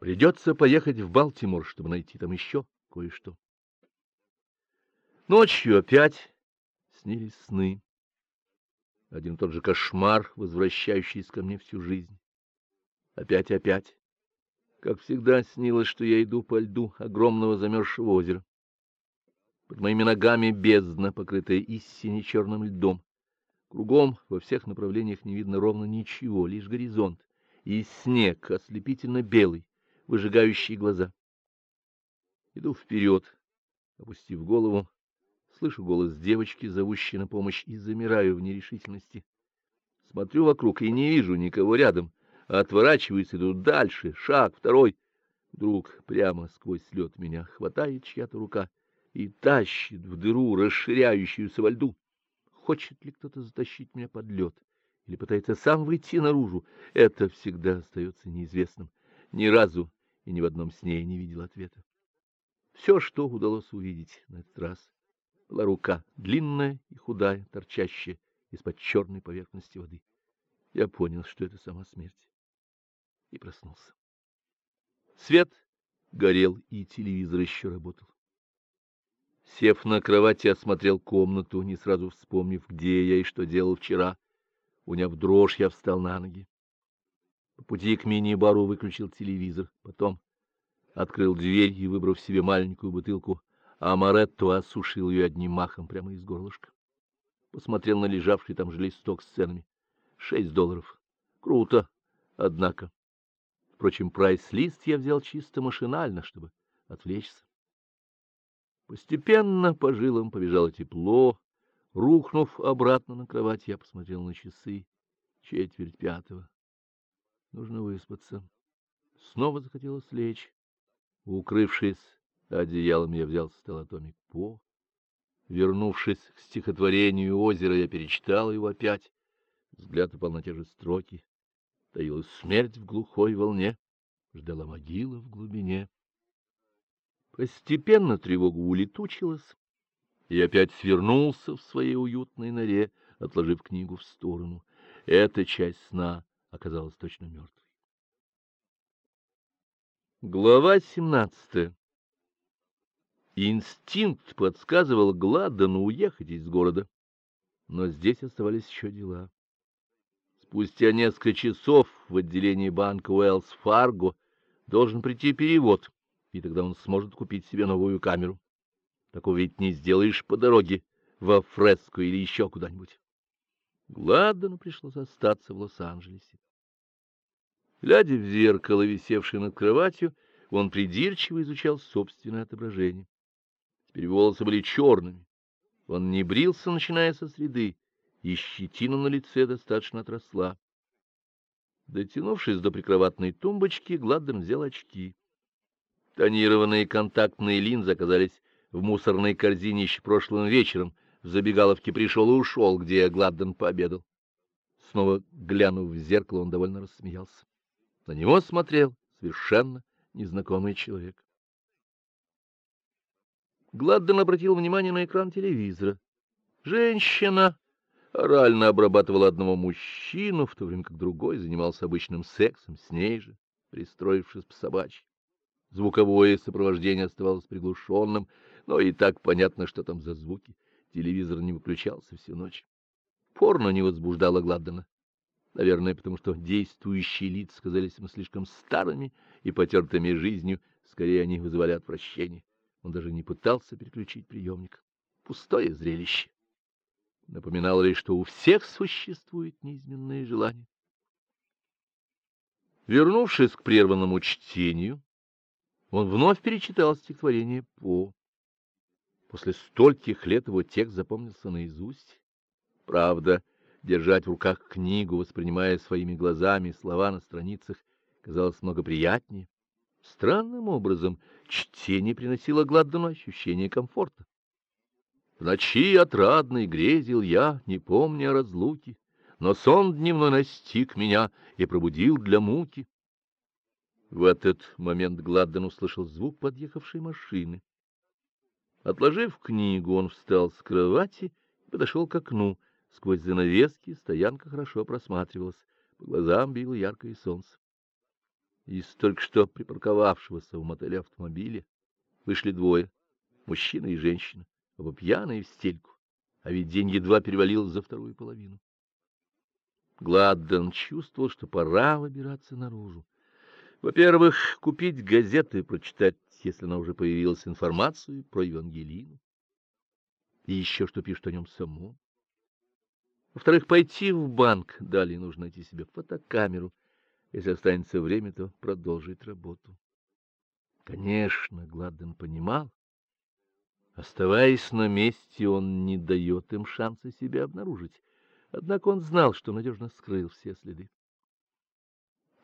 Придется поехать в Балтимор, чтобы найти там еще кое-что. Ночью опять снились сны. Один тот же кошмар, возвращающийся ко мне всю жизнь. Опять и опять. Как всегда снилось, что я иду по льду огромного замерзшего озера. Под моими ногами бездна, покрытая истине черным льдом. Кругом во всех направлениях не видно ровно ничего, лишь горизонт и снег, ослепительно белый, выжигающий глаза. Иду вперед, опустив голову, слышу голос девочки, зовущей на помощь, и замираю в нерешительности. Смотрю вокруг и не вижу никого рядом, а отворачиваюсь, иду дальше, шаг, второй. Вдруг прямо сквозь лед меня хватает чья-то рука и тащит в дыру, расширяющуюся во льду. Хочет ли кто-то затащить меня под лед или пытается сам выйти наружу, это всегда остается неизвестным. Ни разу и ни в одном сне не видел ответа. Все, что удалось увидеть на этот раз, была рука, длинная и худая, торчащая из-под черной поверхности воды. Я понял, что это сама смерть, и проснулся. Свет горел, и телевизор еще работал. Сев на кровати, осмотрел комнату, не сразу вспомнив, где я и что делал вчера. Уняв дрожь, я встал на ноги. По пути к мини-бару выключил телевизор, потом открыл дверь и, выбрав себе маленькую бутылку амаретто, осушил ее одним махом прямо из горлышка. Посмотрел на лежавший там же листок с ценами. Шесть долларов. Круто, однако. Впрочем, прайс-лист я взял чисто машинально, чтобы отвлечься. Постепенно по жилам побежало тепло. Рухнув обратно на кровать, я посмотрел на часы. Четверть пятого. Нужно выспаться. Снова захотелось лечь. Укрывшись одеялом, я взял столотомик По. Вернувшись к стихотворению озера, я перечитал его опять. Взгляд упал на те же строки. Таилась смерть в глухой волне, ждала могила в глубине. Постепенно тревога улетучилась, и опять свернулся в своей уютной норе, отложив книгу в сторону. Эта часть сна оказалась точно мертвой. Глава семнадцатая. Инстинкт подсказывал Гладдену уехать из города, но здесь оставались еще дела. Спустя несколько часов в отделении банка Уэллс Фарго должен прийти перевод, и тогда он сможет купить себе новую камеру. Такого ведь не сделаешь по дороге во Фреско или еще куда-нибудь. Гладдену пришлось остаться в Лос-Анджелесе. Глядя в зеркало, висевшее над кроватью, он придирчиво изучал собственное отображение. Теперь волосы были черными. Он не брился, начиная со среды, и щетина на лице достаточно отросла. Дотянувшись до прикроватной тумбочки, Гладден взял очки. Тонированные контактные линзы оказались в мусорной корзине еще прошлым вечером. В забегаловке пришел и ушел, где Гладден пообедал. Снова глянув в зеркало, он довольно рассмеялся. На него смотрел совершенно незнакомый человек. Гладден обратил внимание на экран телевизора. Женщина орально обрабатывала одного мужчину, в то время как другой занимался обычным сексом с ней же, пристроившись по собачьи. Звуковое сопровождение оставалось приглушенным, но и так понятно, что там за звуки. Телевизор не выключался всю ночь. Порно не возбуждало Гладдена. Наверное, потому что действующие лица казались ему слишком старыми и потертыми жизнью, скорее они вызывали отвращение. Он даже не пытался переключить приемник. Пустое зрелище. Напоминало лишь, что у всех существует неизменное желание. Вернувшись к прерванному чтению, он вновь перечитал стихотворение По. После стольких лет его текст запомнился наизусть. Правда, держать в руках книгу, воспринимая своими глазами слова на страницах, казалось много приятнее. Странным образом чтение приносило Гладдену ощущение комфорта. В ночи отрадной грезил я, не помня разлуки, но сон дневной настиг меня и пробудил для муки. В этот момент Гладден услышал звук подъехавшей машины. Отложив книгу, он встал с кровати и подошел к окну. Сквозь занавески стоянка хорошо просматривалась, по глазам било яркое солнце. Из только что припарковавшегося в мотеле автомобиля вышли двое, мужчина и женщина, оба пьяные в стельку, а ведь день едва перевалил за вторую половину. Гладден чувствовал, что пора выбираться наружу. Во-первых, купить газеты и прочитать, если она уже появилась, информацию про Евангелину. И еще что пишет о нем самом. Во-вторых, пойти в банк. Далее нужно найти себе фотокамеру. Если останется время, то продолжить работу. Конечно, Гладден понимал. Оставаясь на месте, он не дает им шанса себя обнаружить. Однако он знал, что надежно скрыл все следы.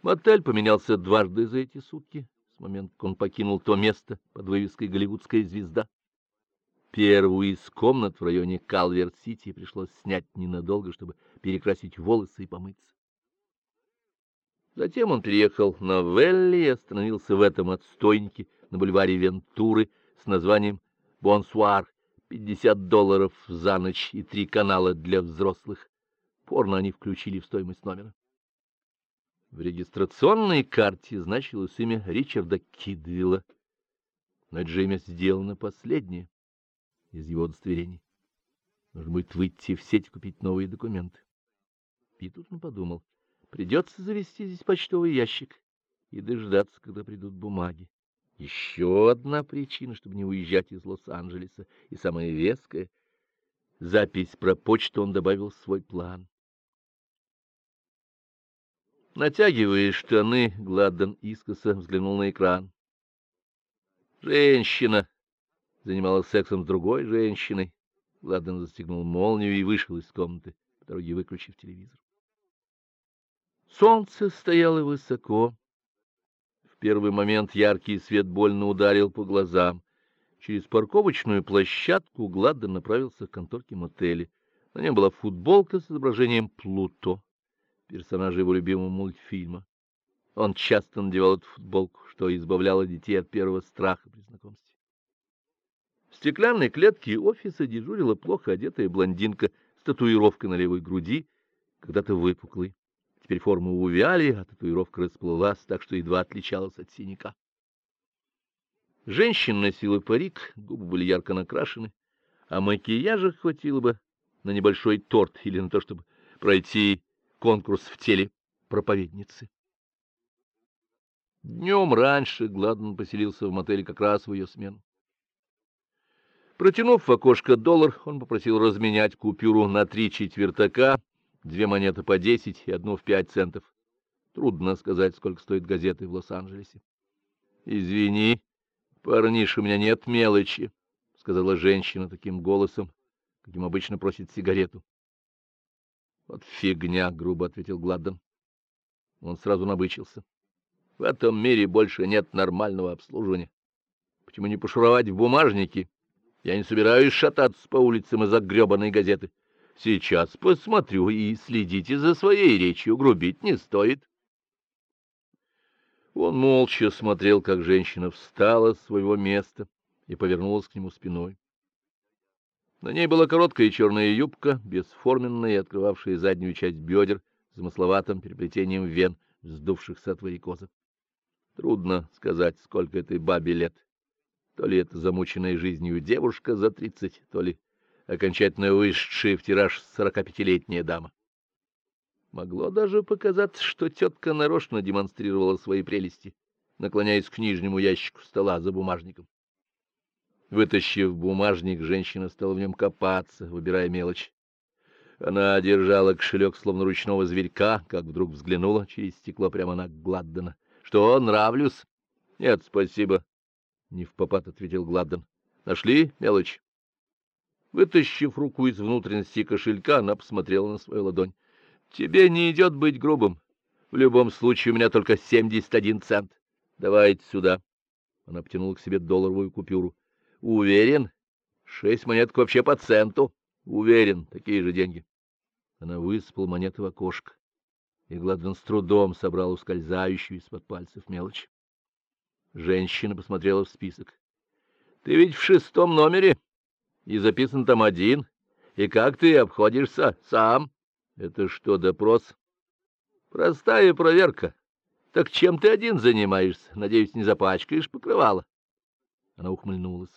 Мотель поменялся дважды за эти сутки, с момента, как он покинул то место под вывеской «Голливудская звезда». Первую из комнат в районе Калверт-Сити пришлось снять ненадолго, чтобы перекрасить волосы и помыться. Затем он переехал на Велли и остановился в этом отстойнике на бульваре Вентуры с названием «Бонсуар». 50 долларов за ночь и три канала для взрослых. Порно они включили в стоимость номера. В регистрационной карте значилось имя Ричарда Кидвилла, но имя сделано последнее из его удостоверений. Нужно будет выйти в сеть купить новые документы. И тут он подумал, придется завести здесь почтовый ящик и дождаться, когда придут бумаги. Еще одна причина, чтобы не уезжать из Лос-Анджелеса, и самая веская — запись про почту он добавил в свой план. Натягивая штаны, Гладден искоса взглянул на экран. Женщина занималась сексом с другой женщиной. Гладден застегнул молнию и вышел из комнаты, по дороге выключив телевизор. Солнце стояло высоко. В первый момент яркий свет больно ударил по глазам. Через парковочную площадку Гладден направился к конторке мотеля. На нем была футболка с изображением Плуто персонажа его любимого мультфильма. Он часто надевал эту футболку, что избавляло детей от первого страха при знакомстве. В стеклянной клетке офиса дежурила плохо одетая блондинка с татуировкой на левой груди, когда-то выпуклой. Теперь формы увяли, а татуировка расплылась, так что едва отличалась от синяка. Женщина носила парик, губы были ярко накрашены, а макияжа хватило бы на небольшой торт или на то, чтобы пройти конкурс в теле проповедницы. Днем раньше Гладман поселился в мотеле как раз в ее смену. Протянув в окошко доллар, он попросил разменять купюру на три четвертака, две монеты по десять и одну в пять центов. Трудно сказать, сколько стоит газеты в Лос-Анджелесе. — Извини, парниш, у меня нет мелочи, — сказала женщина таким голосом, каким обычно просит сигарету. — Вот фигня, — грубо ответил Гладден. Он сразу набычился. — В этом мире больше нет нормального обслуживания. Почему не пошуровать в бумажнике? Я не собираюсь шататься по улицам из-за гребаной газеты. Сейчас посмотрю и следите за своей речью, грубить не стоит. Он молча смотрел, как женщина встала с своего места и повернулась к нему спиной. На ней была короткая черная юбка, бесформенная и открывавшая заднюю часть бедер с замысловатым переплетением вен, вздувшихся от варикоза. Трудно сказать, сколько этой бабе лет. То ли это замученная жизнью девушка за тридцать, то ли окончательно вышедшая в тираж сорокапятилетняя дама. Могло даже показаться, что тетка нарочно демонстрировала свои прелести, наклоняясь к нижнему ящику стола за бумажником. Вытащив бумажник, женщина стала в нем копаться, выбирая мелочь. Она держала кошелек, словно ручного зверька, как вдруг взглянула через стекло прямо на Гладдена. — Что, нравлюсь? — Нет, спасибо. — не в попад ответил Гладден. — Нашли мелочь? Вытащив руку из внутренности кошелька, она посмотрела на свою ладонь. — Тебе не идет быть грубым. В любом случае у меня только семьдесят один цент. Давайте сюда. Она потянула к себе долларовую купюру. Уверен? Шесть монеток вообще по центу. Уверен, такие же деньги. Она высыпала монеты в окошко, и Гладвин с трудом собрал ускользающую из-под пальцев мелочь. Женщина посмотрела в список. — Ты ведь в шестом номере, и записан там один. И как ты обходишься сам? — Это что, допрос? — Простая проверка. Так чем ты один занимаешься? Надеюсь, не запачкаешь покрывало? Она ухмыльнулась.